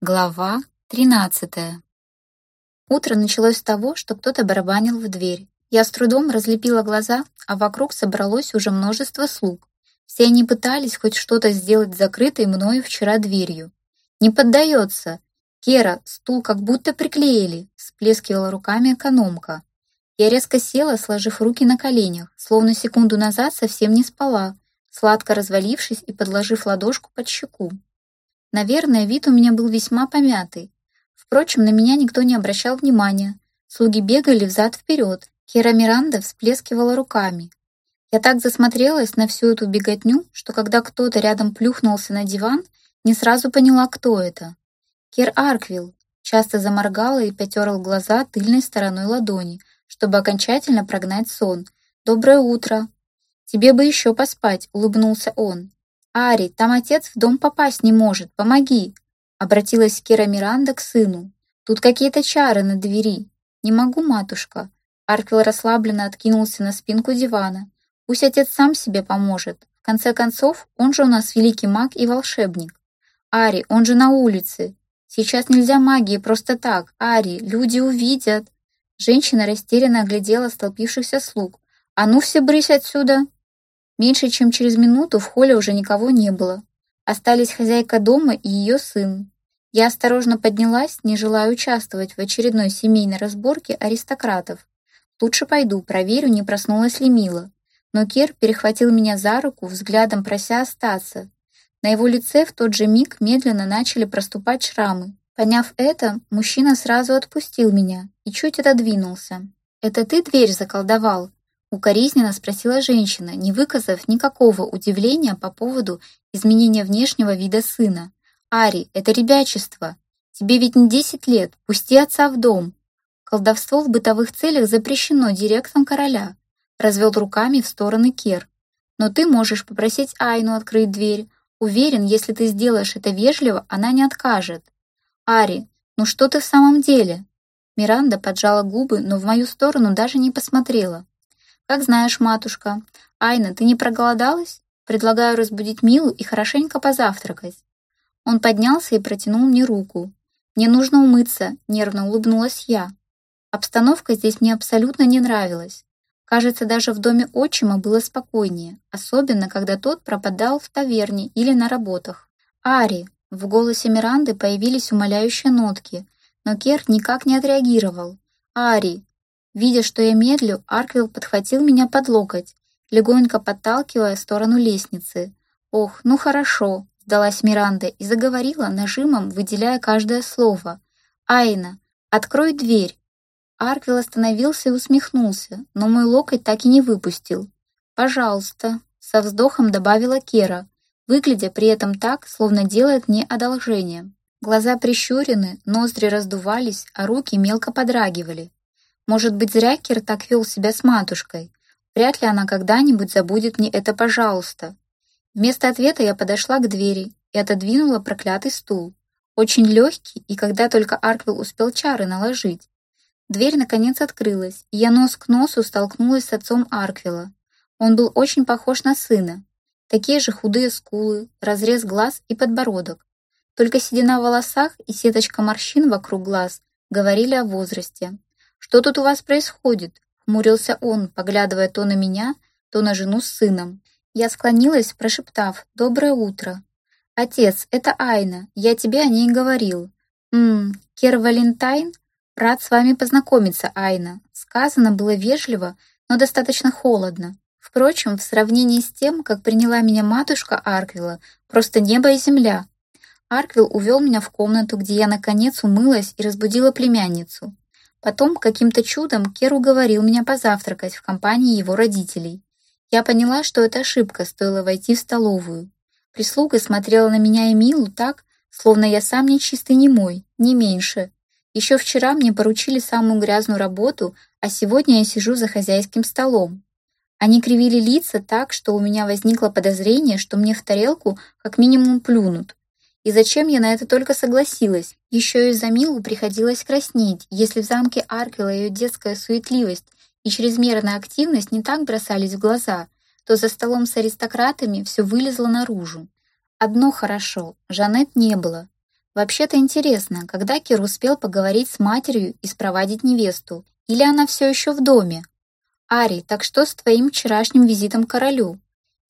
Глава 13. Утро началось с того, что кто-то барабанил в дверь. Я с трудом разлепила глаза, а вокруг собралось уже множество слуг. Все они пытались хоть что-то сделать с закрытой мною вчера дверью. «Не поддается!» «Кера, стул как будто приклеили!» — всплескивала руками экономка. Я резко села, сложив руки на коленях, словно секунду назад совсем не спала, сладко развалившись и подложив ладошку под щеку. Наверное, вид у меня был весьма помятый. Впрочем, на меня никто не обращал внимания. Слуги бегали взад-вперед. Кера Миранда всплескивала руками. Я так засмотрелась на всю эту беготню, что когда кто-то рядом плюхнулся на диван, не сразу поняла, кто это. Кер Арквилл часто заморгала и потерла глаза тыльной стороной ладони, чтобы окончательно прогнать сон. «Доброе утро!» «Тебе бы еще поспать», — улыбнулся он. «Ари, там отец в дом попасть не может, помоги!» Обратилась Кира Миранда к сыну. «Тут какие-то чары на двери». «Не могу, матушка». Арквилл расслабленно откинулся на спинку дивана. «Пусть отец сам себе поможет. В конце концов, он же у нас великий маг и волшебник. Ари, он же на улице. Сейчас нельзя магии просто так. Ари, люди увидят». Женщина растерянно оглядела столпившихся слуг. «А ну все брысь отсюда!» Меньше чем через минуту в холле уже никого не было. Остались хозяйка дома и ее сын. Я осторожно поднялась, не желая участвовать в очередной семейной разборке аристократов. Лучше пойду, проверю, не проснулась ли Мила. Но Кер перехватил меня за руку, взглядом прося остаться. На его лице в тот же миг медленно начали проступать шрамы. Поняв это, мужчина сразу отпустил меня и чуть отодвинулся. «Это ты дверь заколдовал?» Укоризненно спросила женщина, не выказав никакого удивления по поводу изменения внешнего вида сына. «Ари, это ребячество. Тебе ведь не десять лет, пусти отца в дом. Колдовство в бытовых целях запрещено директом короля», развел руками в стороны Кер. «Но ты можешь попросить Айну открыть дверь. Уверен, если ты сделаешь это вежливо, она не откажет». «Ари, ну что ты в самом деле?» Миранда поджала губы, но в мою сторону даже не посмотрела. «Как знаешь, матушка. Айна, ты не проголодалась? Предлагаю разбудить Милу и хорошенько позавтракать». Он поднялся и протянул мне руку. «Мне нужно умыться», — нервно улыбнулась я. Обстановка здесь мне абсолютно не нравилась. Кажется, даже в доме отчима было спокойнее, особенно когда тот пропадал в таверне или на работах. «Ари!» В голосе Миранды появились умоляющие нотки, но Керт никак не отреагировал. «Ари, Видя, что я медлю, Арквилл подхватил меня под локоть, легонько подталкивая в сторону лестницы. «Ох, ну хорошо», — сдалась Миранда и заговорила нажимом, выделяя каждое слово. «Айна, открой дверь». Арквилл остановился и усмехнулся, но мой локоть так и не выпустил. «Пожалуйста», — со вздохом добавила Кера, выглядя при этом так, словно делает мне одолжение. Глаза прищурены, ноздри раздувались, а руки мелко подрагивали. Может быть, зря Кир так вел себя с матушкой. Вряд ли она когда-нибудь забудет мне это «пожалуйста». Вместо ответа я подошла к двери и отодвинула проклятый стул. Очень легкий, и когда только Арквилл успел чары наложить. Дверь наконец открылась, и я нос к носу столкнулась с отцом Арквилла. Он был очень похож на сына. Такие же худые скулы, разрез глаз и подбородок. Только седина в волосах и сеточка морщин вокруг глаз говорили о возрасте. «Что тут у вас происходит?» — хмурился он, поглядывая то на меня, то на жену с сыном. Я склонилась, прошептав «Доброе утро». «Отец, это Айна, я тебе о ней говорил». «Ммм, Кер Валентайн? Рад с вами познакомиться, Айна». Сказано было вежливо, но достаточно холодно. Впрочем, в сравнении с тем, как приняла меня матушка Арквилла, просто небо и земля. Арквилл увел меня в комнату, где я, наконец, умылась и разбудила племянницу. Потом каким-то чудом Кер уговорил меня позавтракать в компании его родителей. Я поняла, что это ошибка, стоило войти в столовую. Прислуга смотрела на меня и Милу так, словно я сам не чистый не мой, не меньше. Еще вчера мне поручили самую грязную работу, а сегодня я сижу за хозяйским столом. Они кривили лица так, что у меня возникло подозрение, что мне в тарелку как минимум плюнут. И зачем я на это только согласилась? Еще и за Милу приходилось краснеть, если в замке Аркела ее детская суетливость и чрезмерная активность не так бросались в глаза, то за столом с аристократами все вылезло наружу. Одно хорошо, Жанет не было. Вообще-то интересно, когда Кир успел поговорить с матерью и спровадить невесту, или она все еще в доме? Ари, так что с твоим вчерашним визитом к королю?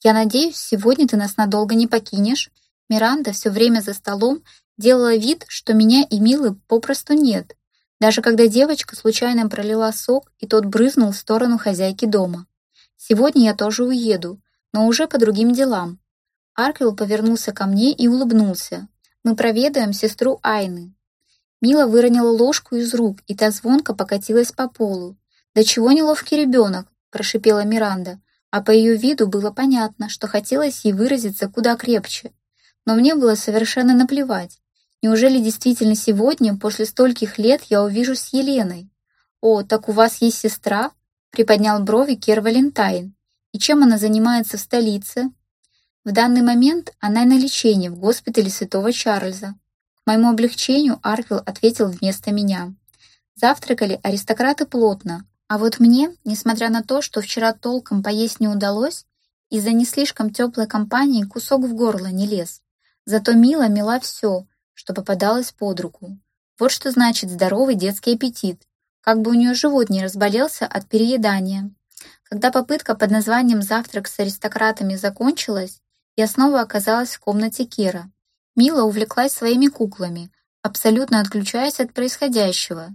Я надеюсь, сегодня ты нас надолго не покинешь? Миранда все время за столом делала вид, что меня и Милы попросту нет, даже когда девочка случайно пролила сок, и тот брызнул в сторону хозяйки дома. Сегодня я тоже уеду, но уже по другим делам. Арквилл повернулся ко мне и улыбнулся. Мы проведаем сестру Айны. Мила выронила ложку из рук, и та звонко покатилась по полу. «Да чего неловкий ребенок?» – прошипела Миранда, а по ее виду было понятно, что хотелось ей выразиться куда крепче. Но мне было совершенно наплевать. Неужели действительно сегодня, после стольких лет, я увижусь с Еленой? «О, так у вас есть сестра?» – приподнял брови Кер Валентайн. «И чем она занимается в столице?» В данный момент она на лечении в госпитале Святого Чарльза. К моему облегчению Арквилл ответил вместо меня. Завтракали аристократы плотно, а вот мне, несмотря на то, что вчера толком поесть не удалось, из-за не слишком теплой компании кусок в горло не лез. Зато Мила мила все, что попадалось под руку. Вот что значит здоровый детский аппетит, как бы у нее живот не разболелся от переедания. Когда попытка под названием «Завтрак с аристократами» закончилась, я снова оказалась в комнате Кира. Мила увлеклась своими куклами, абсолютно отключаясь от происходящего.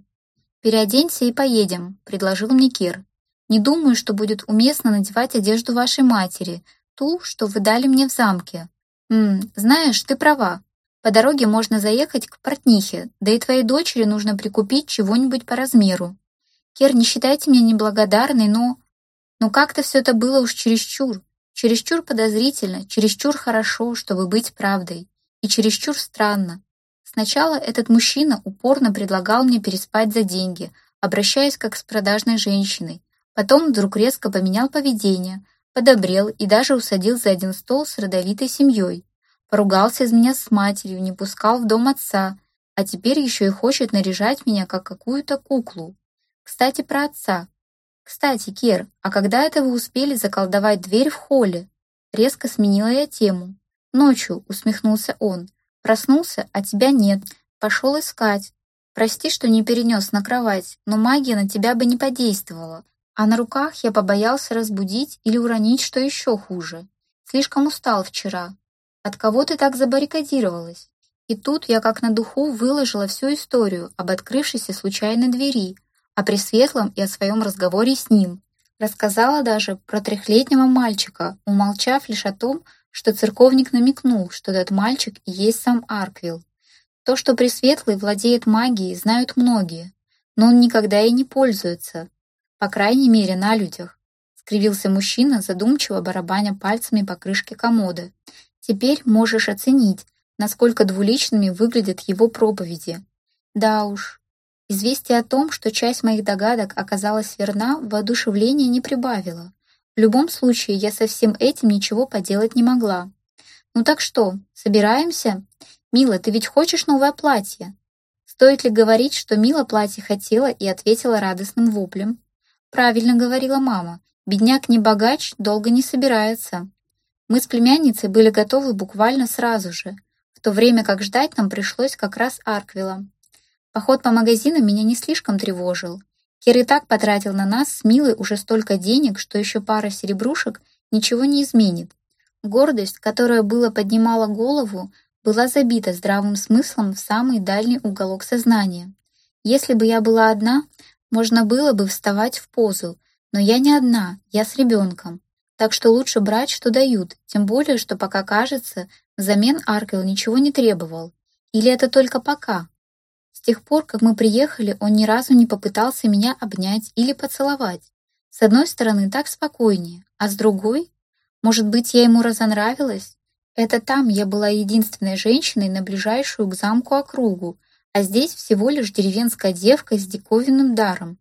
«Переоденься и поедем», — предложил мне Кир. «Не думаю, что будет уместно надевать одежду вашей матери, ту, что вы дали мне в замке. М, знаешь, ты права. По дороге можно заехать к портнихе, да и твоей дочери нужно прикупить чего-нибудь по размеру. Кир, не считайте меня неблагодарной, но... Но как-то все это было уж чересчур. Чересчур подозрительно, чересчур хорошо, чтобы быть правдой. И чересчур странно. Сначала этот мужчина упорно предлагал мне переспать за деньги, обращаясь как с продажной женщиной. Потом вдруг резко поменял поведение, подобрел и даже усадил за один стол с родовитой семьей. Поругался из меня с матерью, не пускал в дом отца, а теперь еще и хочет наряжать меня как какую-то куклу. Кстати, про отца. Кстати, Кер, а когда это вы успели заколдовать дверь в холле? Резко сменила я тему. Ночью, усмехнулся он. Проснулся, а тебя нет. Пошел искать. Прости, что не перенес на кровать, но магия на тебя бы не подействовала. А на руках я побоялся разбудить или уронить, что еще хуже. Слишком устал вчера. От кого ты так забаррикадировалась? И тут я как на духу выложила всю историю об открывшейся случайной двери, о Пресветлом и о своем разговоре с ним. Рассказала даже про трехлетнего мальчика, умолчав лишь о том, что церковник намекнул, что этот мальчик и есть сам Арквилл. То, что Пресветлый владеет магией, знают многие, но он никогда и не пользуется, по крайней мере, на людях. Скривился мужчина, задумчиво барабаня пальцами по крышке комода. Теперь можешь оценить, насколько двуличными выглядят его проповеди. Да уж, известие о том, что часть моих догадок оказалась верна, воодушевления не прибавило. В любом случае, я со всем этим ничего поделать не могла. «Ну так что, собираемся? Мила, ты ведь хочешь новое платье?» Стоит ли говорить, что Мила платье хотела и ответила радостным воплем? Правильно говорила мама. Бедняк не богач, долго не собирается. Мы с племянницей были готовы буквально сразу же, в то время как ждать нам пришлось как раз Арквилла. Поход по магазинам меня не слишком тревожил. Кир и так потратил на нас с Милой уже столько денег, что еще пара серебрушек ничего не изменит. Гордость, которая было поднимала голову, была забита здравым смыслом в самый дальний уголок сознания. Если бы я была одна, можно было бы вставать в позу, но я не одна, я с ребенком. Так что лучше брать, что дают, тем более, что пока кажется, взамен Аркел ничего не требовал. Или это только пока? тех пор, как мы приехали, он ни разу не попытался меня обнять или поцеловать. С одной стороны, так спокойнее, а с другой, может быть, я ему разонравилась? Это там я была единственной женщиной на ближайшую к замку округу, а здесь всего лишь деревенская девка с диковинным даром.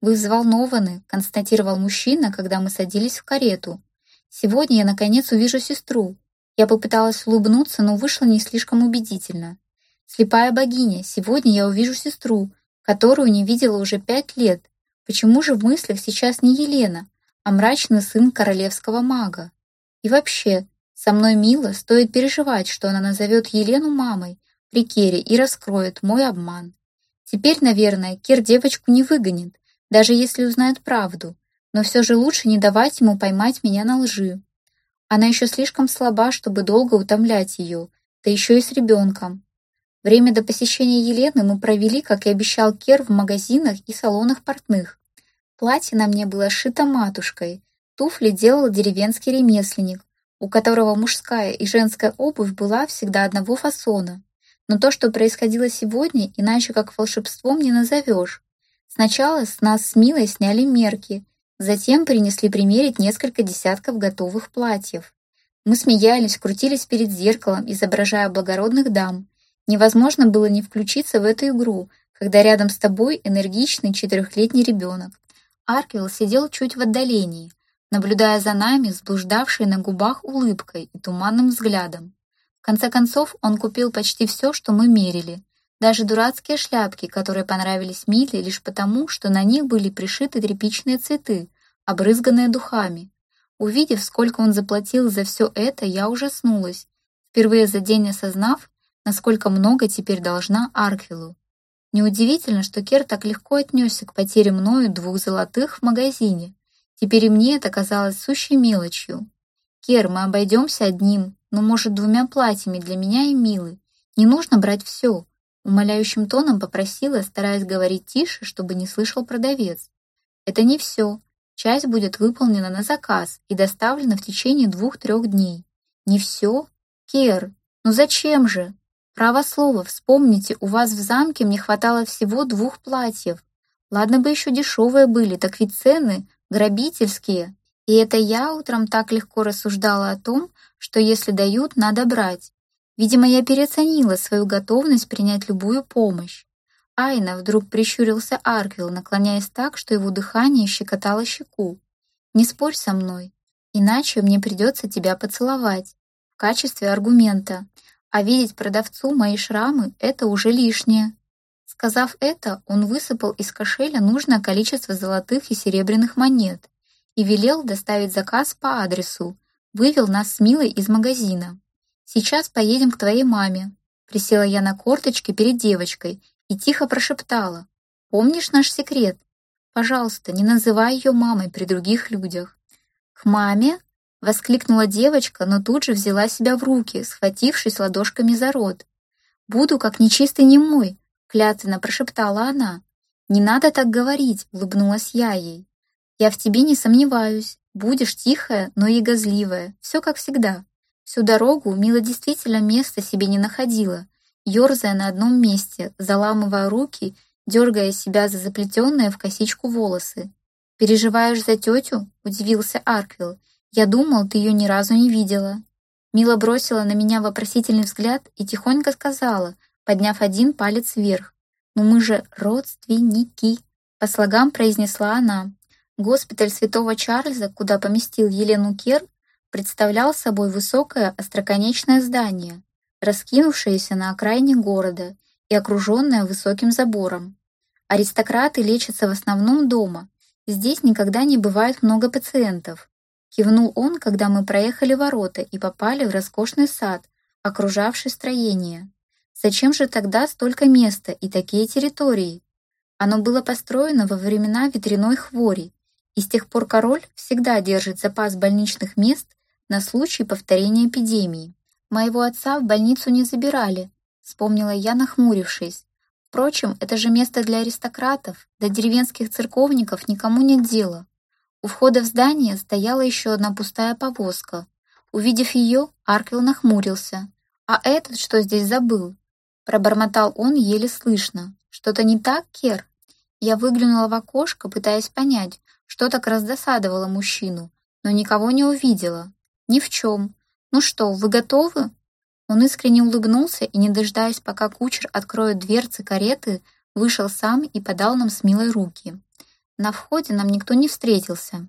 «Вы взволнованы», — констатировал мужчина, когда мы садились в карету. «Сегодня я, наконец, увижу сестру». Я попыталась улыбнуться, но вышло не слишком убедительно. Слепая богиня, сегодня я увижу сестру, которую не видела уже пять лет. Почему же в мыслях сейчас не Елена, а мрачный сын королевского мага? И вообще, со мной мило, стоит переживать, что она назовет Елену мамой, при Кере и раскроет мой обман. Теперь, наверное, Кир девочку не выгонит, даже если узнает правду, но все же лучше не давать ему поймать меня на лжи. Она еще слишком слаба, чтобы долго утомлять ее, да еще и с ребенком. Время до посещения Елены мы провели, как и обещал Кер, в магазинах и салонах портных. Платье на мне было сшито матушкой, туфли делал деревенский ремесленник, у которого мужская и женская обувь была всегда одного фасона. Но то, что происходило сегодня, иначе как волшебством не назовешь. Сначала с нас с Милой сняли мерки, затем принесли примерить несколько десятков готовых платьев. Мы смеялись, крутились перед зеркалом, изображая благородных дам. Невозможно было не включиться в эту игру, когда рядом с тобой энергичный четырехлетний ребенок. Арквилл сидел чуть в отдалении, наблюдая за нами с на губах улыбкой и туманным взглядом. Конце концов, он купил почти все, что мы мерили, даже дурацкие шляпки, которые понравились Миле лишь потому, что на них были пришиты тряпичные цветы, обрызганные духами. Увидев, сколько он заплатил за все это, я ужаснулась, впервые за день осознав, насколько много теперь должна Арквилу. Неудивительно, что Кер так легко отнесся к потере мною двух золотых в магазине. Теперь и мне это казалось сущей мелочью. «Кер, мы обойдемся одним, ну, может, двумя платьями для меня и Милы. Не нужно брать все», — умоляющим тоном попросила, стараясь говорить тише, чтобы не слышал продавец. «Это не все. Часть будет выполнена на заказ и доставлена в течение двух-трех дней. Не все? Кер, ну зачем же? Право слово, вспомните, у вас в замке мне хватало всего двух платьев. Ладно бы еще дешевые были, так ведь цены грабительские. И это я утром так легко рассуждала о том, что если дают, надо брать. Видимо, я переоценила свою готовность принять любую помощь. Айна вдруг прищурился Арквилл, наклоняясь так, что его дыхание щекотало щеку. «Не спорь со мной, иначе мне придется тебя поцеловать. В качестве аргумента. А видеть продавцу мои шрамы — это уже лишнее». Сказав это, он высыпал из кошеля нужное количество золотых и серебряных монет и велел доставить заказ по адресу, вывел нас с Милой из магазина. «Сейчас поедем к твоей маме». Присела я на корточки перед девочкой и тихо прошептала. «Помнишь наш секрет? Пожалуйста, не называй ее мамой при других людях». «К маме?» — воскликнула девочка, но тут же взяла себя в руки, схватившись ладошками за рот. «Буду как нечистый немой», — клятвенно прошептала она. «Не надо так говорить», — улыбнулась я ей. «Я в тебе не сомневаюсь. Будешь тихая, но и газливая. Все как всегда». Всю дорогу Мила действительно места себе не находила, ерзая на одном месте, заламывая руки, дергая себя за заплетенные в косичку волосы. «Переживаешь за тетю?» — удивился Арквилл. «Я думал, ты ее ни разу не видела». Мила бросила на меня вопросительный взгляд и тихонько сказала, подняв один палец вверх. «Ну мы же родственники!» — по слогам произнесла она. Госпиталь Святого Чарльза, куда поместил Елену Кер, представлял собой высокое остроконечное здание, раскинувшаяся на окраине города и окруженная высоким забором. Аристократы лечатся в основном дома. Здесь никогда не бывает много пациентов. Кивнул он, когда мы проехали ворота и попали в роскошный сад, окружавший строение. Зачем же тогда столько места и такие территории? Оно было построено во времена ветряной хвори, и с тех пор король всегда держит запас больничных мест на случай повторения эпидемии. Моего отца в больницу не забирали, вспомнила я, нахмурившись. Впрочем, это же место для аристократов, до деревенских церковников никому нет дела. У входа в здание стояла еще одна пустая повозка. Увидев ее, Арквилл нахмурился. «А этот что здесь забыл?» Пробормотал он еле слышно. «Что-то не так, Кер?» Я выглянула в окошко, пытаясь понять, что так раздосадовало мужчину, но никого не увидела. Ни в чем. «Ну что, вы готовы?» Он искренне улыбнулся и, не дожидаясь, пока кучер откроет дверцы кареты, вышел сам и подал нам с Милой руки. На входе нам никто не встретился.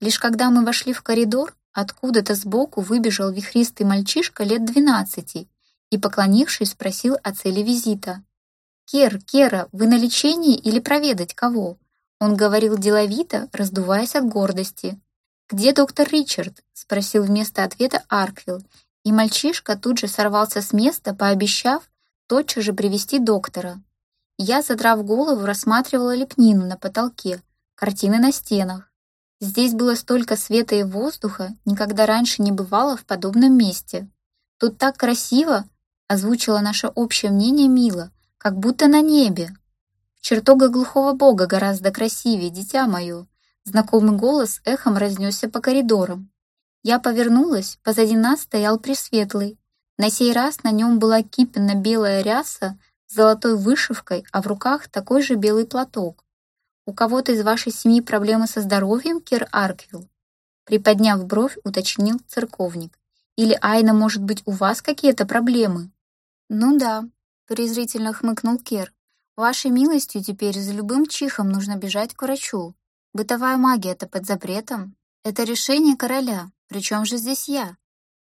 Лишь когда мы вошли в коридор, откуда-то сбоку выбежал вихристый мальчишка лет двенадцати и, поклонившись, спросил о цели визита. «Кер, Кера, вы на лечении или проведать кого?» Он говорил деловито, раздуваясь от гордости. «Где доктор Ричард?» — спросил вместо ответа Арквилл, и мальчишка тут же сорвался с места, пообещав, тотчас же привести доктора. Я, задрав голову, рассматривала лепнину на потолке, картины на стенах. Здесь было столько света и воздуха, никогда раньше не бывало в подобном месте. Тут так красиво, озвучила наше общее мнение Мила, как будто на небе. В чертогах глухого бога гораздо красивее, дитя мое. Знакомый голос эхом разнесся по коридорам. Я повернулась, позади нас стоял Пресветлый. На сей раз на нем была кипенно-белая ряса с золотой вышивкой, а в руках такой же белый платок. «У кого-то из вашей семьи проблемы со здоровьем, Кир Арквилл?» Приподняв бровь, уточнил церковник. «Или, Айна, может быть, у вас какие-то проблемы?» «Ну да», — презрительно хмыкнул Кер. «Вашей милостью теперь за любым чихом нужно бежать к врачу. Бытовая магия — это под запретом. Это решение короля. Причем же здесь я?»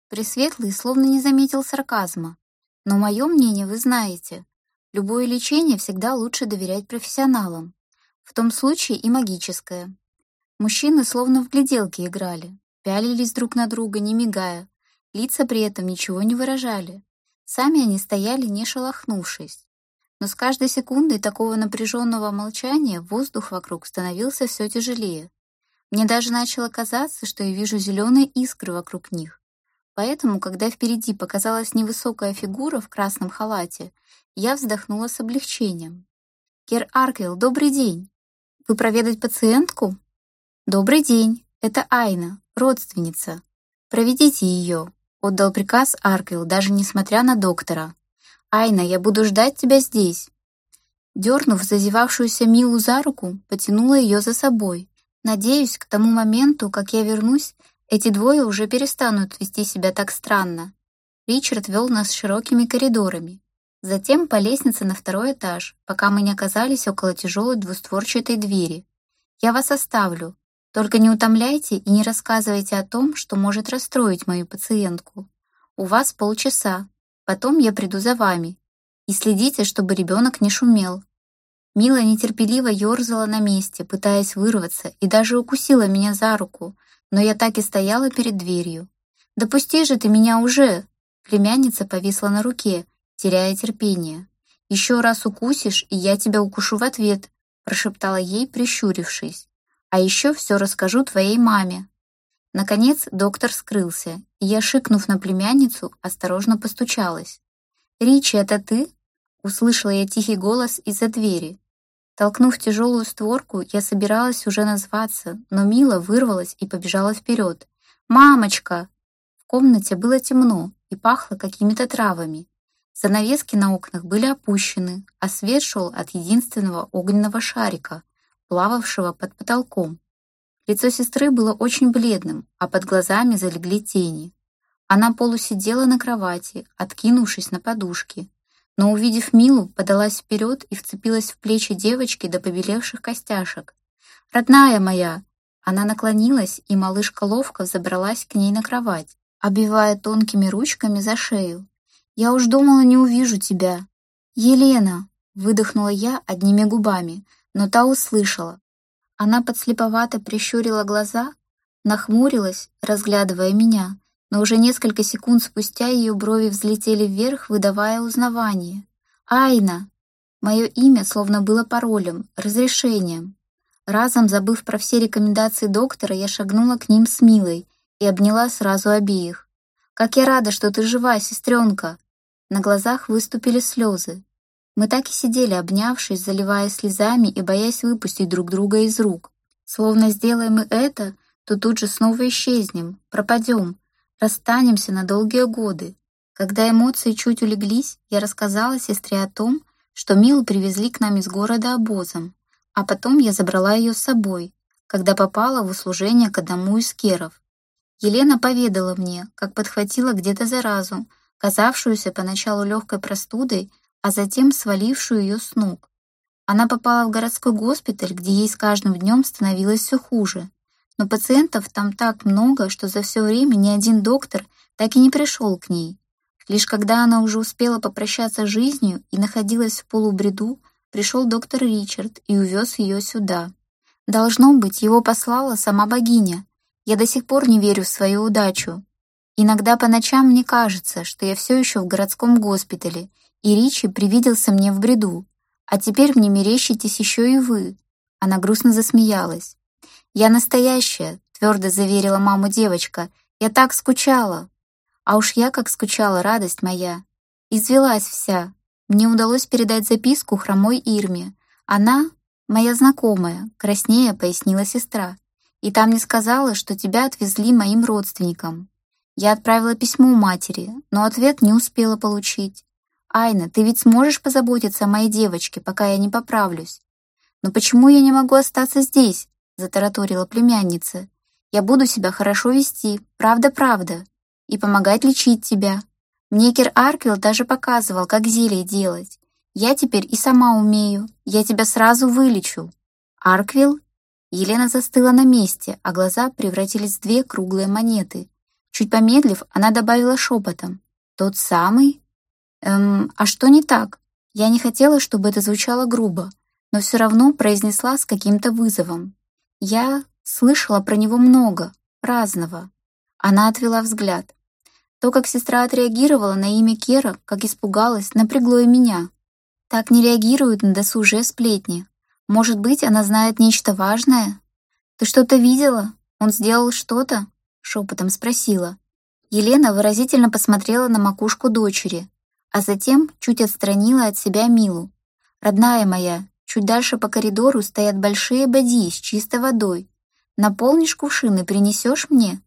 Пресветлый словно не заметил сарказма. «Но мое мнение вы знаете. Любое лечение всегда лучше доверять профессионалам. В том случае и магическое. Мужчины словно в гляделки играли, пялились друг на друга, не мигая. Лица при этом ничего не выражали. Сами они стояли, не шелохнувшись. Но с каждой секундой такого напряженного молчания воздух вокруг становился все тяжелее. Мне даже начало казаться, что я вижу зеленые искры вокруг них. Поэтому, когда впереди показалась невысокая фигура в красном халате, я вздохнула с облегчением. «Кер Арквилл, добрый день!» Вы проведать пациентку? Добрый день, это Айна, родственница. Проведите ее, отдал приказ Арквилл, даже несмотря на доктора. Айна, я буду ждать тебя здесь. Дернув зазевавшуюся Милу за руку, потянула ее за собой. Надеюсь, к тому моменту, как я вернусь, эти двое уже перестанут вести себя так странно. Ричард вел нас широкими коридорами, Затем по лестнице на второй этаж, пока мы не оказались около тяжелой двустворчатой двери. «Я вас оставлю. Только не утомляйте и не рассказывайте о том, что может расстроить мою пациентку. У вас полчаса. Потом я приду за вами. И следите, чтобы ребенок не шумел». Мила нетерпеливо ерзала на месте, пытаясь вырваться, и даже укусила меня за руку, но я так и стояла перед дверью. «Допусти же ты меня уже!» Племянница повисла на руке, теряя терпение. «Еще раз укусишь, и я тебя укушу в ответ», прошептала ей, прищурившись. «А еще все расскажу твоей маме». Наконец доктор скрылся, и я, шикнув на племянницу, осторожно постучалась. «Ричи, это ты?» Услышала я тихий голос из-за двери. Толкнув тяжелую створку, я собиралась уже назваться, но Мила вырвалась и побежала вперед. «Мамочка!» В комнате было темно и пахло какими-то травами. Занавески на окнах были опущены, а свет шел от единственного огненного шарика, плававшего под потолком. Лицо сестры было очень бледным, а под глазами залегли тени. Она полусидела на кровати, откинувшись на подушки, но, увидев Милу, подалась вперед и вцепилась в плечи девочки до побелевших костяшек. «Родная моя!» Она наклонилась, и малышка ловко забралась к ней на кровать, обвивая тонкими ручками за шею. Я уж думала, не увижу тебя. Елена, выдохнула я одними губами, но та услышала. Она подслеповато прищурила глаза, нахмурилась, разглядывая меня, но уже несколько секунд спустя ее брови взлетели вверх, выдавая узнавание. «Айна!» Мое имя словно было паролем, разрешением. Разом забыв про все рекомендации доктора, я шагнула к ним с Милой и обняла сразу обеих. «Как я рада, что ты жива, сестренка!» На глазах выступили слезы. Мы так и сидели, обнявшись, заливая слезами и боясь выпустить друг друга из рук. Словно сделаем мы это, то тут же снова исчезнем, пропадем, расстанемся на долгие годы. Когда эмоции чуть улеглись, я рассказала сестре о том, что Милу привезли к нам из города обозом, а потом я забрала ее с собой, когда попала в услужение к одному из керов. Елена поведала мне, как подхватила где-то заразу, казавшуюся поначалу легкой простудой, а затем свалившую ее с ног. Она попала в городской госпиталь, где ей с каждым днем становилось все хуже. Но пациентов там так много, что за все время ни один доктор так и не пришел к ней. Лишь когда она уже успела попрощаться с жизнью и находилась в полубреду, пришел доктор Ричард и увез ее сюда. Должно быть, его послала сама богиня, я до сих пор не верю в свою удачу. Иногда по ночам мне кажется, что я все еще в городском госпитале И Ричи привиделся мне в бреду. А теперь мне мерещитесь еще и вы». Она грустно засмеялась. «Я настоящая», — твердо заверила маму девочка. «Я так скучала». А уж я как скучала, радость моя. Извелась вся. Мне удалось передать записку хромой Ирме. Она — моя знакомая, краснее пояснила сестра. И там не сказала, что тебя отвезли моим родственникам. Я отправила письмо матери, но ответ не успела получить. «Айна, ты ведь сможешь позаботиться о моей девочке, пока я не поправлюсь?» «Но почему я не могу остаться здесь?» — затараторила племянница. «Я буду себя хорошо вести, правда-правда, и помогать лечить тебя. Мне Кир Арквилл даже показывал, как зелье делать. Я теперь и сама умею, я тебя сразу вылечу». «Арквилл?» Елена застыла на месте, а глаза превратились в две круглые монеты. Чуть помедлив, она добавила шепотом. «Тот самый?» «Эм, а что не так?» Я не хотела, чтобы это звучало грубо, но все равно произнесла с каким-то вызовом. Я слышала про него много, разного. Она отвела взгляд. То, как сестра отреагировала на имя Кера, как испугалась, напрягло и меня. Так не реагируют на досужие сплетни. Может быть, она знает нечто важное? Ты что-то видела? Он сделал что-то? Шепотом спросила. Елена выразительно посмотрела на макушку дочери, а затем чуть отстранила от себя Милу. «Родная моя, чуть дальше по коридору стоят большие боди с чистой водой. Наполнишь кувшин и принесешь мне?»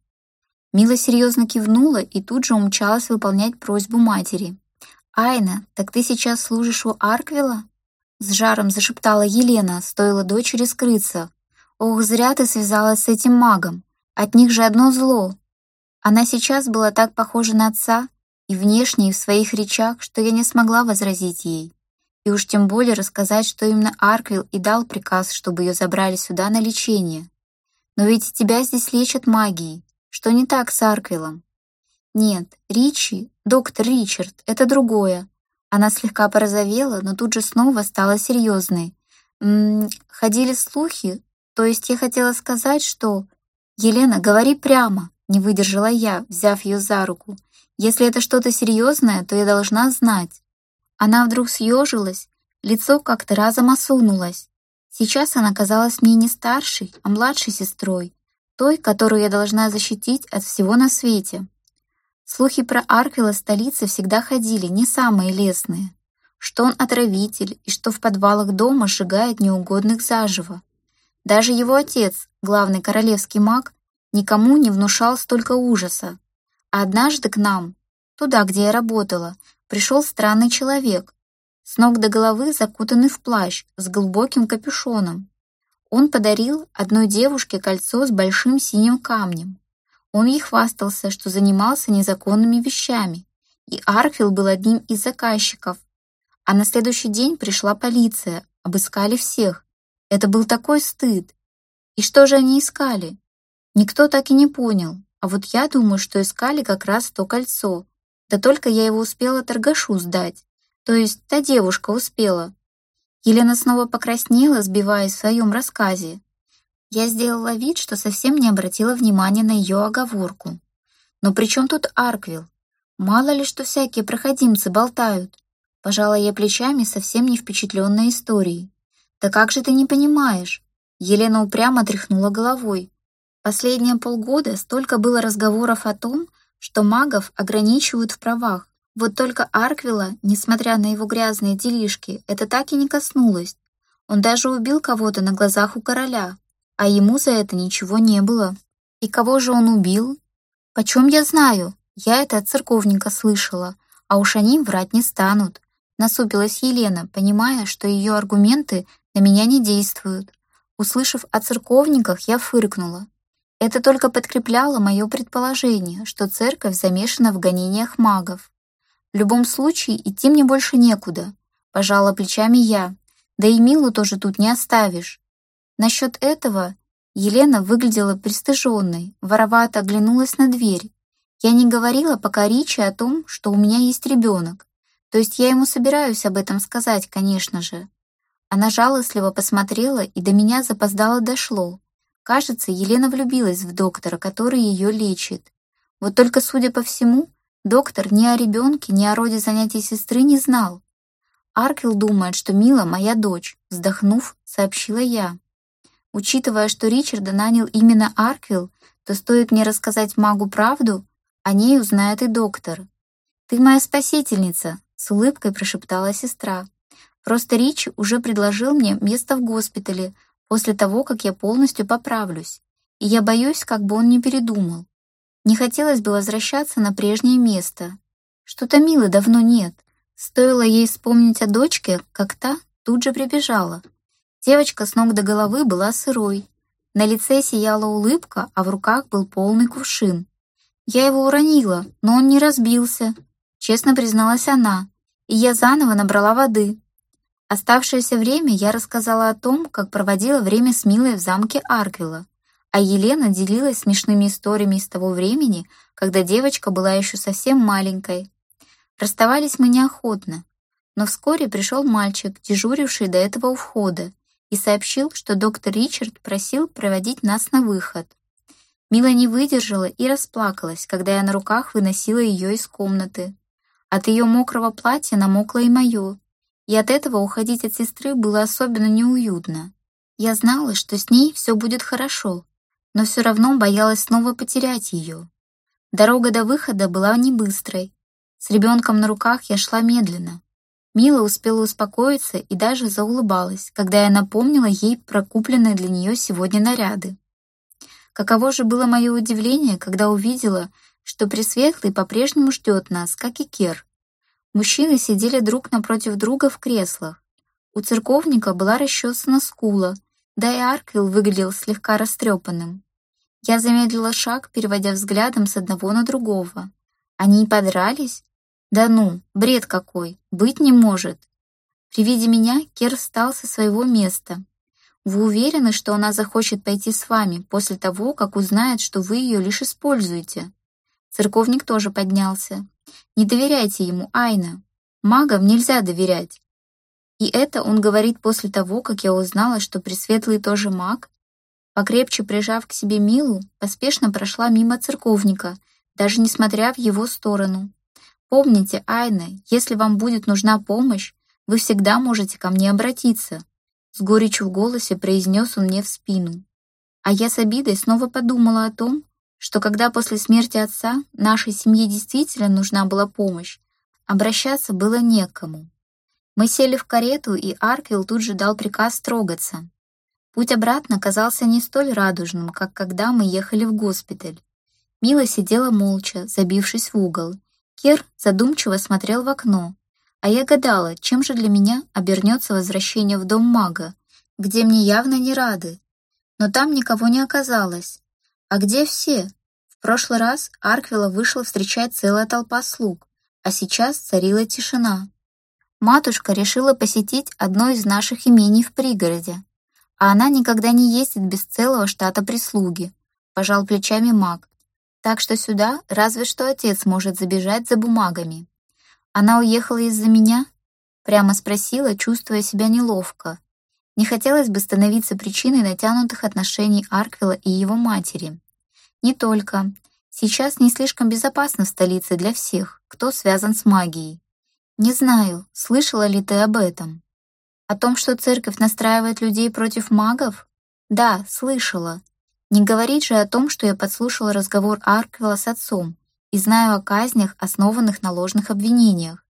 Мила серьезно кивнула и тут же умчалась выполнять просьбу матери. «Айна, так ты сейчас служишь у Арквила?» С жаром зашептала Елена, стоило дочери скрыться. «Ох, зря ты связалась с этим магом. От них же одно зло». Она сейчас была так похожа на отца, и внешне, и в своих речах, что я не смогла возразить ей. И уж тем более рассказать, что именно Арквилл и дал приказ, чтобы ее забрали сюда на лечение. Но ведь тебя здесь лечат магией. Что не так с Арквиллом? Нет, Ричи, доктор Ричард, это другое. Она слегка порозовела, но тут же снова стала серьезной. М -м, ходили слухи, то есть я хотела сказать, что... Елена, говори прямо, не выдержала я, взяв ее за руку. Если это что-то серьезное, то я должна знать. Она вдруг съежилась, лицо как-то разом осунулось. Сейчас она казалась мне не старшей, а младшей сестрой, той, которую я должна защитить от всего на свете. Слухи про Арквила столицы всегда ходили не самые лестные, что он отравитель и что в подвалах дома сжигает неугодных заживо. Даже его отец, главный королевский маг, никому не внушал столько ужаса. Однажды к нам, туда, где я работала, пришел странный человек, с ног до головы закутанный в плащ с глубоким капюшоном. Он подарил одной девушке кольцо с большим синим камнем. Он ей хвастался, что занимался незаконными вещами, и Арквилл был одним из заказчиков. А на следующий день пришла полиция, обыскали всех. Это был такой стыд. И что же они искали? Никто так и не понял. А вот я думаю, что искали как раз то кольцо. Да только я его успела торгашу сдать. То есть та девушка успела. Елена снова покраснела, сбиваясь в своем рассказе. Я сделала вид, что совсем не обратила внимания на ее оговорку. Но при чем тут Арквилл? Мало ли, что всякие проходимцы болтают. Пожала я плечами, совсем не впечатленной историей. «Да как же ты не понимаешь?» Елена упрямо тряхнула головой. Последние полгода столько было разговоров о том, что магов ограничивают в правах. Вот только Арквилла, несмотря на его грязные делишки, это так и не коснулось. Он даже убил кого-то на глазах у короля, а ему за это ничего не было. И кого же он убил? Почем я знаю? Я это от церковника слышала, а уж они врать не станут. Насупилась Елена, понимая, что ее аргументы на меня не действуют. Услышав о церковниках, я фыркнула. Это только подкрепляло мое предположение, что церковь замешана в гонениях магов. В любом случае, идти мне больше некуда. Пожала плечами я. Да и Милу тоже тут не оставишь. Насчет этого Елена выглядела пристыженной, воровато оглянулась на дверь. Я не говорила пока Ричи о том, что у меня есть ребенок. То есть я ему собираюсь об этом сказать, конечно же. Она жалостливо посмотрела, и до меня запоздало дошло. Кажется, Елена влюбилась в доктора, который ее лечит. Вот только, судя по всему, доктор ни о ребенке, ни о роде занятий сестры не знал. Аркел думает, что Мила моя дочь, вздохнув, сообщила я. Учитывая, что Ричарда нанял именно Аркел, то стоит мне рассказать магу правду, о ней узнает и доктор. «Ты моя спасительница», — с улыбкой прошептала сестра. «Просто Ричи уже предложил мне место в госпитале после того, как я полностью поправлюсь, и я боюсь, как бы он не передумал. Не хотелось бы возвращаться на прежнее место. Что-то Милы давно нет. Стоило ей вспомнить о дочке, как та тут же прибежала. Девочка с ног до головы была сырой. На лице сияла улыбка, а в руках был полный кувшин. Я его уронила, но он не разбился, честно призналась она, и я заново набрала воды. Оставшееся время я рассказала о том, как проводила время с Милой в замке Арквилла, а Елена делилась смешными историями из того времени, когда девочка была еще совсем маленькой. Расставались мы неохотно, но вскоре пришел мальчик, дежуривший до этого у входа, и сообщил, что доктор Ричард просил проводить нас на выход. Мила не выдержала и расплакалась, когда я на руках выносила ее из комнаты. От ее мокрого платья намокло и мое, и от этого уходить от сестры было особенно неуютно. Я знала, что с ней все будет хорошо, но все равно боялась снова потерять ее. Дорога до выхода была не быстрой, с ребенком на руках я шла медленно. Мила успела успокоиться и даже заулыбалась, когда я напомнила ей про купленные для нее сегодня наряды. Каково же было мое удивление, когда увидела, что Пресветлый по-прежнему ждет нас, как и Кер. Мужчины сидели друг напротив друга в креслах. У церковника была расчесана скула, да и Арквилл выглядел слегка растрепанным. Я замедлила шаг, переводя взглядом с одного на другого. Они подрались? Да ну, бред какой, быть не может. При виде меня Кер встал со своего места. Вы уверены, что она захочет пойти с вами после того, как узнает, что вы ее лишь используете? Церковник тоже поднялся. Не доверяйте ему, Айна. Магам нельзя доверять. И это он говорит после того, как я узнала, что Пресветлый тоже маг. Покрепче прижав к себе Милу, поспешно прошла мимо церковника, даже не смотря в его сторону. Помните, Айна, если вам будет нужна помощь, вы всегда можете ко мне обратиться. С горечью в голосе произнес он мне в спину. А я с обидой снова подумала о том, что когда после смерти отца нашей семье действительно нужна была помощь, обращаться было некому. Мы сели в карету, и Арквилл тут же дал приказ трогаться. Путь обратно казался не столь радужным, как когда мы ехали в госпиталь. Мила сидела молча, забившись в угол, Кер задумчиво смотрел в окно, а я гадала, чем же для меня обернется возвращение в дом мага, где мне явно не рады. Но там никого не оказалось. А где все? В прошлый раз Арквилла вышла встречать целая толпа слуг, а сейчас царила тишина. Матушка решила посетить одно из наших имений в пригороде, а она никогда не ездит без целого штата прислуги, пожал плечами маг, так что сюда разве что отец может забежать за бумагами. Она уехала из-за меня? Прямо спросила, чувствуя себя неловко. Не хотелось бы становиться причиной натянутых отношений Арквилла и его матери. Не только. Сейчас не слишком безопасно в столице для всех, кто связан с магией. Не знаю, слышала ли ты об этом. О том, что церковь настраивает людей против магов? Да, слышала. Не говорить же о том, что я подслушала разговор Арквилла с отцом и знаю о казнях, основанных на ложных обвинениях.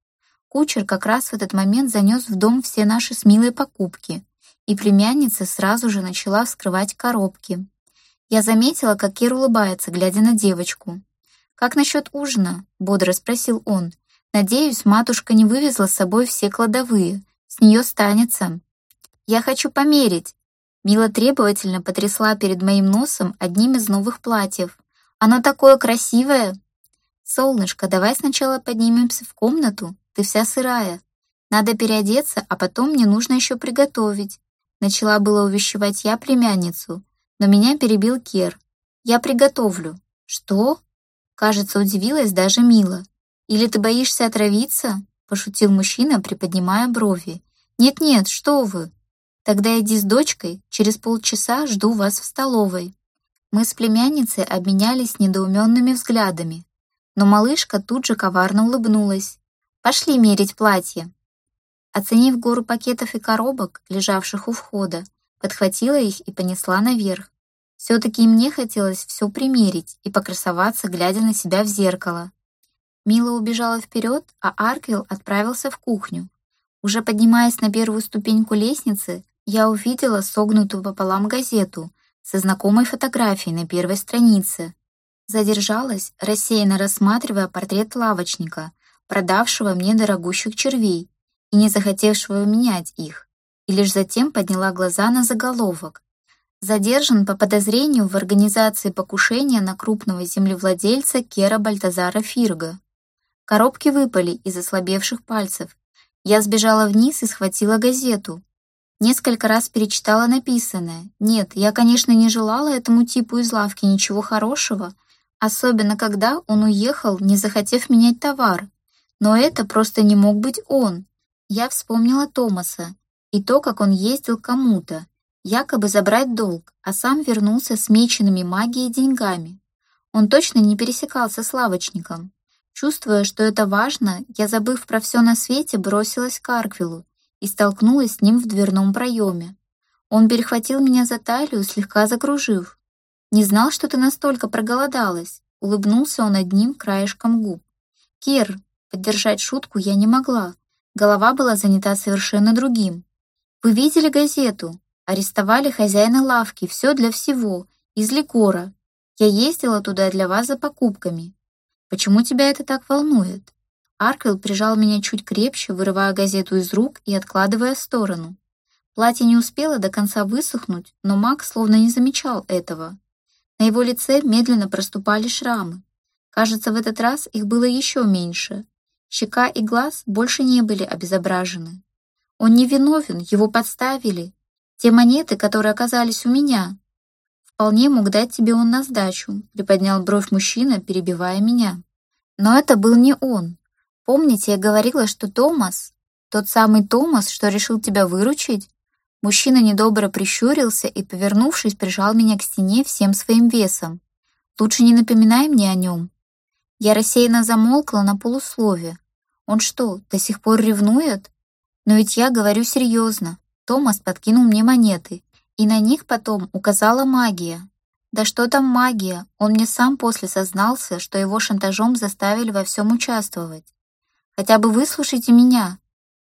Кучер как раз в этот момент занес в дом все наши смелые покупки, и племянница сразу же начала вскрывать коробки. Я заметила, как Кир улыбается, глядя на девочку. «Как насчет ужина?» — бодро спросил он. «Надеюсь, матушка не вывезла с собой все кладовые. С нее станется». «Я хочу померить», Мила требовательно потрясла перед моим носом одним из новых платьев. «Оно такое красивое!» «Солнышко, давай сначала поднимемся в комнату, ты вся сырая. Надо переодеться, а потом мне нужно еще приготовить». Начала было увещевать я племянницу, но меня перебил Кер. «Я приготовлю». «Что?» Кажется, удивилась даже Мила. «Или ты боишься отравиться?» Пошутил мужчина, приподнимая брови. «Нет-нет, что вы!» Тогда иди с дочкой, через полчаса жду вас в столовой. Мы с племянницей обменялись недоуменными взглядами, но малышка тут же коварно улыбнулась. Пошли мерить платье. Оценив гору пакетов и коробок, лежавших у входа, подхватила их и понесла наверх. Все-таки мне хотелось все примерить и покрасоваться, глядя на себя в зеркало. Мила убежала вперед, а Арквилл отправился в кухню. Уже поднимаясь на первую ступеньку лестницы, я увидела согнутую пополам газету со знакомой фотографией на первой странице. Задержалась, рассеянно рассматривая портрет лавочника, продавшего мне дорогущих червей, и не захотевшего менять их, и лишь затем подняла глаза на заголовок. Задержан по подозрению в организации покушения на крупного землевладельца Кера Бальтазара Фирга. Коробки выпали из ослабевших пальцев. Я сбежала вниз и схватила газету. Несколько раз перечитала написанное. Нет, я, конечно, не желала этому типу из лавки ничего хорошего, особенно когда он уехал, не захотев менять товар. Но это просто не мог быть он. Я вспомнила Томаса и то, как он ездил кому-то, якобы забрать долг, а сам вернулся с меченными магией деньгами. Он точно не пересекался с лавочником. Чувствуя, что это важно, я, забыв про все на свете, бросилась к Арквилу и столкнулась с ним в дверном проеме. Он перехватил меня за талию, слегка закружив. «Не знал, что ты настолько проголодалась», — улыбнулся он одним краешком губ. «Кир, поддержать шутку я не могла, Голова была занята совершенно другим. Вы видели газету? Арестовали хозяина лавки, все для всего, из Ликора. Я ездила туда для вас за покупками. Почему тебя это так волнует? Арквилл прижал меня чуть крепче, вырывая газету из рук и откладывая в сторону. Платье не успело до конца высохнуть, но маг словно не замечал этого. На его лице медленно проступали шрамы. Кажется, в этот раз их было еще меньше. Щека и глаз больше не были обезображены. Он не виновен, его подставили. Те монеты, которые оказались у меня. Вполне мог дать тебе он на сдачу, приподнял бровь мужчина, перебивая меня. Но это был не он. Помните, я говорила, что Томас, тот самый Томас, что решил тебя выручить? Мужчина недобро прищурился и, повернувшись, прижал меня к стене всем своим весом. Лучше не напоминай мне о нем. Я рассеянно замолкла на полуслове. Он что, до сих пор ревнует? Но ведь я говорю серьезно. Томас подкинул мне монеты, и на них потом указала магия. Да что там магия, он мне сам после сознался, что его шантажом заставили во всем участвовать. Хотя бы выслушайте меня.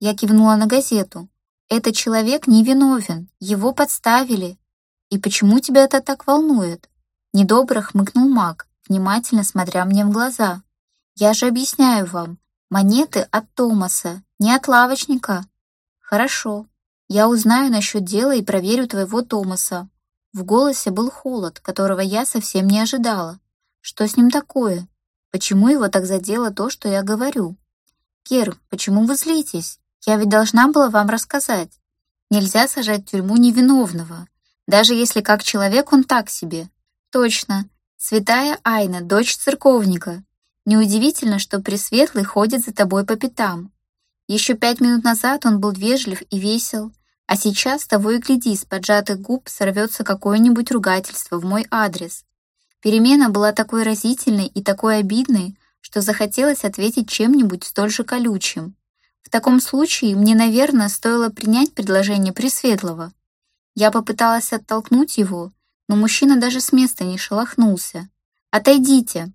Я кивнула на газету. Этот человек не виновен, его подставили. И почему тебя это так волнует? Недобро хмыкнул маг, внимательно смотря мне в глаза. Я же объясняю вам, Монеты от Томаса, не от лавочника. Хорошо. Я узнаю насчет дела и проверю твоего Томаса. В голосе был холод, которого я совсем не ожидала. Что с ним такое? Почему его так задело то, что я говорю? Кер, почему вы злитесь? Я ведь должна была вам рассказать. Нельзя сажать в тюрьму невиновного, даже если как человек он так себе. Точно. Святая Айна, дочь церковника, Неудивительно, что Пресветлый ходит за тобой по пятам. Еще пять минут назад он был вежлив и весел, а сейчас того и гляди, с поджатых губ сорвется какое-нибудь ругательство в мой адрес. Перемена была такой разительной и такой обидной, что захотелось ответить чем-нибудь столь же колючим. В таком случае мне, наверное, стоило принять предложение Пресветлого. Я попыталась оттолкнуть его, но мужчина даже с места не шелохнулся. «Отойдите!»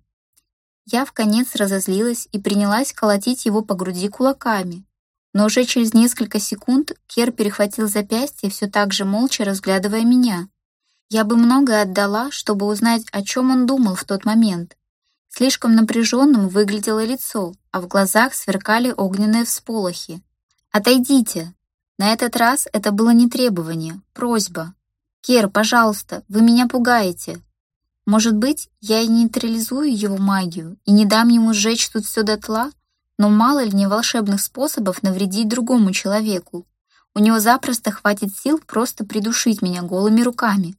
Я в конец разозлилась и принялась колотить его по груди кулаками. Но уже через несколько секунд Кер перехватил запястье, все так же молча разглядывая меня. Я бы многое отдала, чтобы узнать, о чем он думал в тот момент. Слишком напряженным выглядело лицо, а в глазах сверкали огненные всполохи. «Отойдите!» На этот раз это было не требование, просьба. «Кер, пожалуйста, вы меня пугаете. Может быть, я и нейтрализую его магию и не дам ему сжечь тут все дотла, но мало ли не волшебных способов навредить другому человеку. У него запросто хватит сил просто придушить меня голыми руками.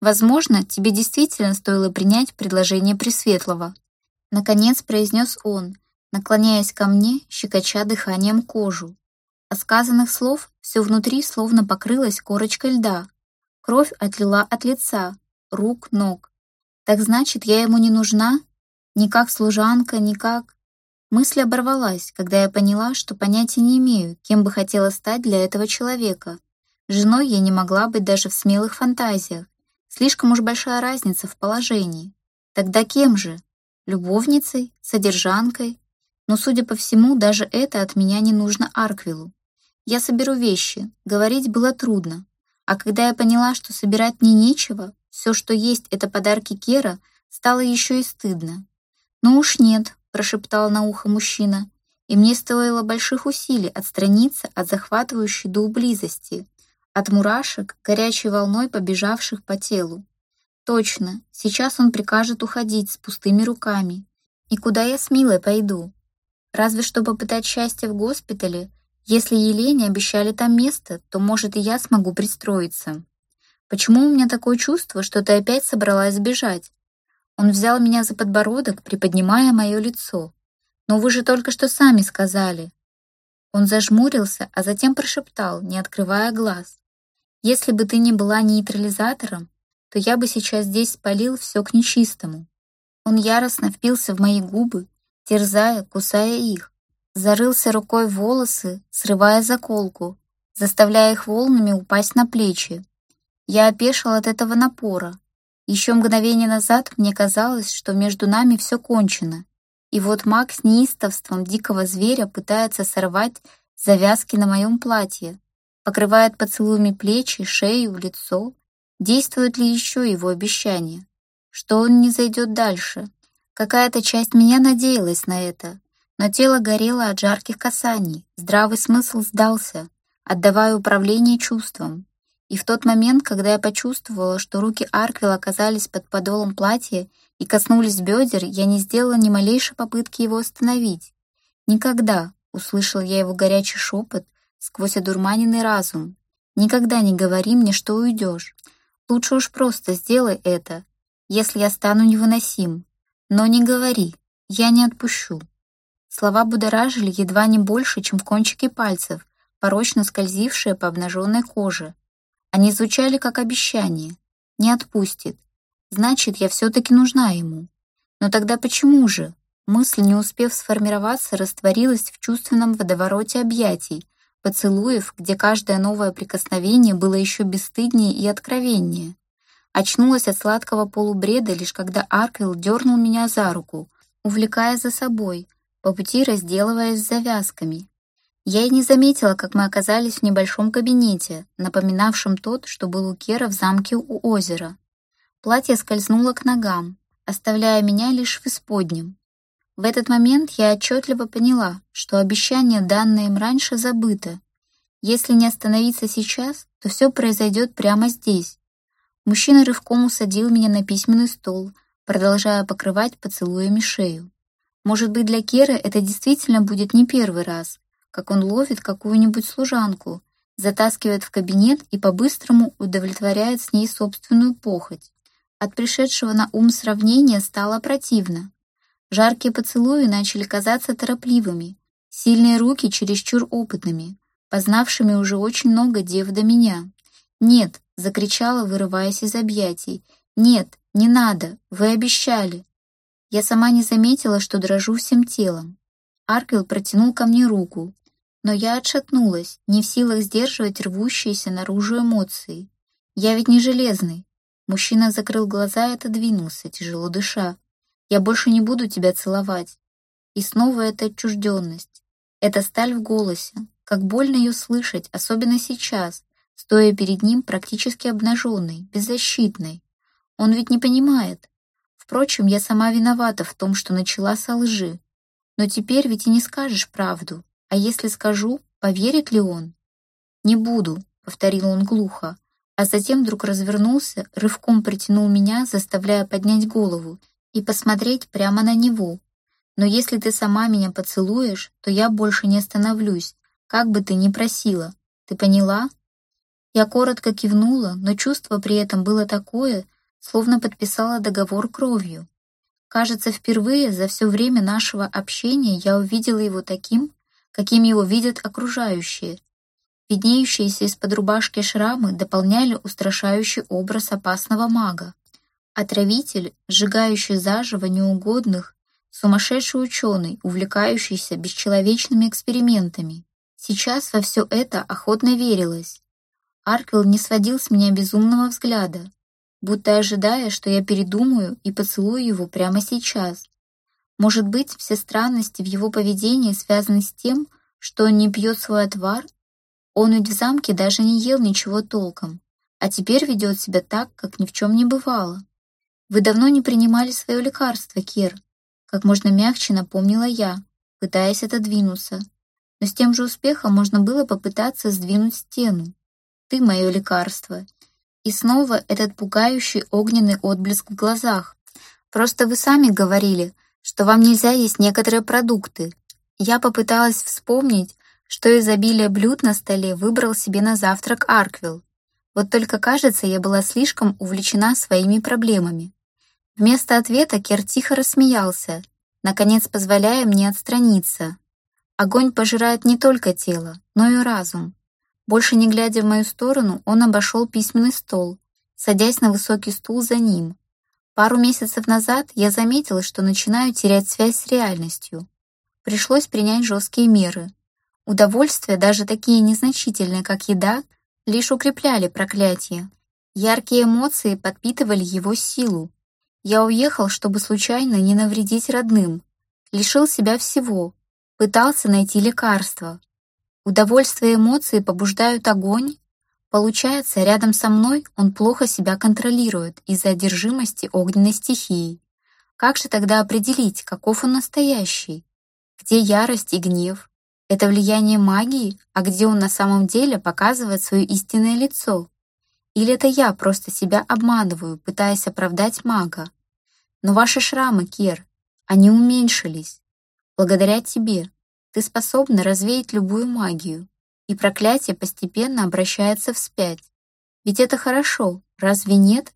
Возможно, тебе действительно стоило принять предложение Пресветлого. Наконец произнес он, наклоняясь ко мне, щекоча дыханием кожу. От сказанных слов все внутри словно покрылось корочкой льда. Кровь отлила от лица, рук, ног. Так значит, я ему не нужна? Ни как служанка, ни как... Мысль оборвалась, когда я поняла, что понятия не имею, кем бы хотела стать для этого человека. Женой я не могла быть даже в смелых фантазиях. Слишком уж большая разница в положении. Тогда кем же? Любовницей? Содержанкой? Но, судя по всему, даже это от меня не нужно Арквилу. Я соберу вещи, говорить было трудно. А когда я поняла, что собирать мне нечего, все, что есть, это подарки Кера, стало еще и стыдно. «Ну уж нет», — прошептал на ухо мужчина, и мне стоило больших усилий отстраниться от захватывающей дух близости, от мурашек, горячей волной побежавших по телу. Точно, сейчас он прикажет уходить с пустыми руками. И куда я с Милой пойду? Разве что попытать счастье в госпитале. Если Елене обещали там место, то, может, и я смогу пристроиться. Почему у меня такое чувство, что ты опять собралась сбежать? Он взял меня за подбородок, приподнимая мое лицо. «Но вы же только что сами сказали». Он зажмурился, а затем прошептал, не открывая глаз. «Если бы ты не была нейтрализатором, то я бы сейчас здесь спалил все к нечистому». Он яростно впился в мои губы, терзая, кусая их. Зарылся рукой в волосы, срывая заколку, заставляя их волнами упасть на плечи. Я опешил от этого напора. Еще мгновение назад мне казалось, что между нами все кончено. И вот маг с неистовством дикого зверя пытается сорвать завязки на моем платье, покрывает поцелуями плечи, шею, лицо. Действует ли еще его обещание? Что он не зайдет дальше? Какая-то часть меня надеялась на это, но тело горело от жарких касаний, здравый смысл сдался, отдавая управление чувством. И в тот момент, когда я почувствовала, что руки Арквилла оказались под подолом платья и коснулись бедер, я не сделала ни малейшей попытки его остановить. «Никогда», — услышал я его горячий шепот сквозь одурманенный разум, «никогда не говори мне, что уйдешь. Лучше уж просто сделай это, если я стану невыносим. Но не говори, я не отпущу. Слова будоражили едва не больше, чем в кончике пальцев, порочно скользившие по обнаженной коже. Они звучали как обещание. Не отпустит. Значит, я все-таки нужна ему. Но тогда почему же? Мысль, не успев сформироваться, растворилась в чувственном водовороте объятий, поцелуев, где каждое новое прикосновение было еще бесстыднее и откровеннее. Очнулась от сладкого полубреда, лишь когда Аркел дернул меня за руку, увлекая за собой, по пути разделываясь с завязками. Я и не заметила, как мы оказались в небольшом кабинете, напоминавшем тот, что был у Кера в замке у озера. Платье скользнуло к ногам, оставляя меня лишь в исподнем. В этот момент я отчетливо поняла, что обещание, данное им раньше, забыто. Если не остановиться сейчас, то все произойдет прямо здесь, Мужчина рывком усадил меня на письменный стол, продолжая покрывать поцелуями шею. Может быть, для Керы это действительно будет не первый раз, как он ловит какую-нибудь служанку, затаскивает в кабинет и по-быстрому удовлетворяет с ней собственную похоть. От пришедшего на ум сравнения стало противно. Жаркие поцелуи начали казаться торопливыми, сильные руки чересчур опытными, познавшими уже очень много дев до меня. Нет, закричала, вырываясь из объятий. «Нет, не надо, вы обещали!» Я сама не заметила, что дрожу всем телом. Арквилл протянул ко мне руку, но я отшатнулась, не в силах сдерживать рвущиеся наружу эмоции. Я ведь не железный. Мужчина закрыл глаза и отодвинулся, тяжело дыша. «Я больше не буду тебя целовать». И снова эта отчужденность, эта сталь в голосе. Как больно ее слышать, особенно сейчас, стоя перед ним практически обнаженной, беззащитной. Он ведь не понимает. Впрочем, я сама виновата в том, что начала со лжи. Но теперь ведь и не скажешь правду. А если скажу, поверит ли он? «Не буду», — повторил он глухо, а затем вдруг развернулся, рывком притянул меня, заставляя поднять голову и посмотреть прямо на него. «Но если ты сама меня поцелуешь, то я больше не остановлюсь, как бы ты ни просила. Ты поняла?» Я коротко кивнула, но чувство при этом было такое, словно подписала договор кровью. Кажется, впервые за все время нашего общения я увидела его таким, каким его видят окружающие. Виднеющиеся из-под рубашки шрамы дополняли устрашающий образ опасного мага. Отравитель, сжигающий заживо неугодных, Сумасшедший ученый, увлекающийся бесчеловечными экспериментами. Сейчас во все это охотно верилось. Арквилл не сводил с меня безумного взгляда, будто ожидая, что я передумаю и поцелую его прямо сейчас. Может быть, все странности в его поведении связаны с тем, что он не пьет свой отвар? Он ведь в замке даже не ел ничего толком, а теперь ведет себя так, как ни в чем не бывало. Вы давно не принимали свое лекарство, Кир. Как можно мягче напомнила я, пытаясь отодвинуться. Но с тем же успехом можно было попытаться сдвинуть стену. Ты мое лекарство. И снова этот пугающий огненный отблеск в глазах. Просто вы сами говорили, что вам нельзя есть некоторые продукты. Я попыталась вспомнить, что из обилия блюд на столе выбрал себе на завтрак Арквилл. Вот только, кажется, я была слишком увлечена своими проблемами. Вместо ответа Кер тихо рассмеялся, наконец позволяя мне отстраниться. Огонь пожирает не только тело, но и разум. Больше не глядя в мою сторону, он обошел письменный стол, садясь на высокий стул за ним. Пару месяцев назад я заметила, что начинаю терять связь с реальностью. Пришлось принять жесткие меры. Удовольствия, даже такие незначительные, как еда, лишь укрепляли проклятие. Яркие эмоции подпитывали его силу. Я уехал, чтобы случайно не навредить родным, лишил себя всего, пытался найти лекарство, Удовольствие и эмоции побуждают огонь. Получается, рядом со мной он плохо себя контролирует из-за одержимости огненной стихией. Как же тогда определить, каков он настоящий? Где ярость и гнев? Это влияние магии, а где он на самом деле показывает свое истинное лицо? Или это я просто себя обманываю, пытаясь оправдать мага? Но ваши шрамы, Кер, они уменьшились. Благодаря тебе. Ты способна развеять любую магию, и проклятие постепенно обращается вспять. Ведь это хорошо, разве нет?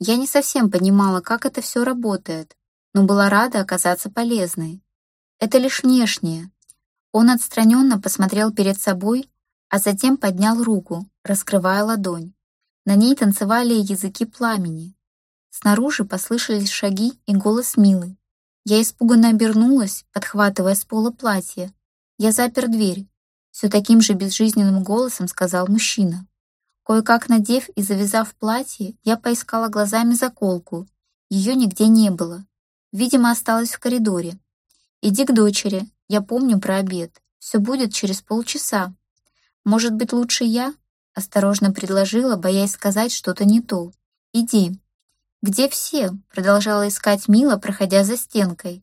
Я не совсем понимала, как это все работает, но была рада оказаться полезной. Это лишь внешнее. Он отстраненно посмотрел перед собой, а затем поднял руку, раскрывая ладонь. На ней танцевали языки пламени. Снаружи послышались шаги и голос Милы. Я испуганно обернулась, подхватывая с пола платье. «Я запер дверь», — все таким же безжизненным голосом сказал мужчина. Кое-как надев и завязав платье, я поискала глазами заколку. Ее нигде не было. Видимо, осталась в коридоре. «Иди к дочери, я помню про обед. Все будет через полчаса. Может быть, лучше я?» Осторожно предложила, боясь сказать что-то не то. «Иди». «Где все?» — продолжала искать Мила, проходя за стенкой.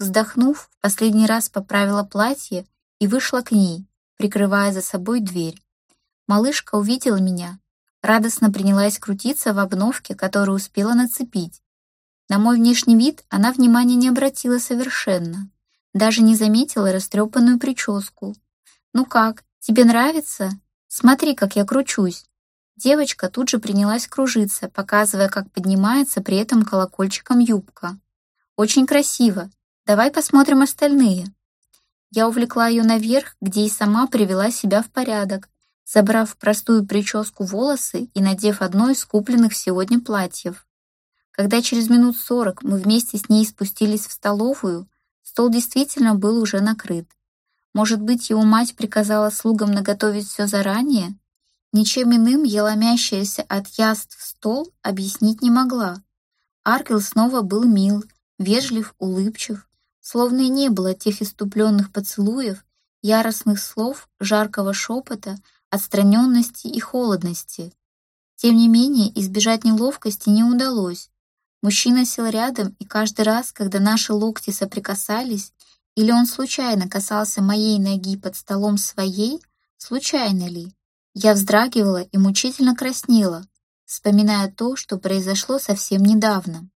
Вздохнув, последний раз поправила платье и вышла к ней, прикрывая за собой дверь. Малышка увидела меня, радостно принялась крутиться в обновке, которую успела нацепить. На мой внешний вид она внимания не обратила совершенно, даже не заметила растрепанную прическу. «Ну как, тебе нравится? Смотри, как я кручусь!» Девочка тут же принялась кружиться, показывая, как поднимается при этом колокольчиком юбка. «Очень красиво. Давай посмотрим остальные». Я увлекла ее наверх, где и сама привела себя в порядок, забрав простую прическу волосы и надев одно из купленных сегодня платьев. Когда через минут сорок мы вместе с ней спустились в столовую, стол действительно был уже накрыт. Может быть, его мать приказала слугам наготовить все заранее? Ничем иным я ломящаяся от яств стол объяснить не могла. Аркел снова был мил, вежлив, улыбчив, словно и не было тех иступленных поцелуев, яростных слов, жаркого шепота, отстраненности и холодности. Тем не менее, избежать неловкости не удалось. Мужчина сел рядом, и каждый раз, когда наши локти соприкасались, или он случайно касался моей ноги под столом своей, случайно ли, я вздрагивала и мучительно краснела, вспоминая то, что произошло совсем недавно.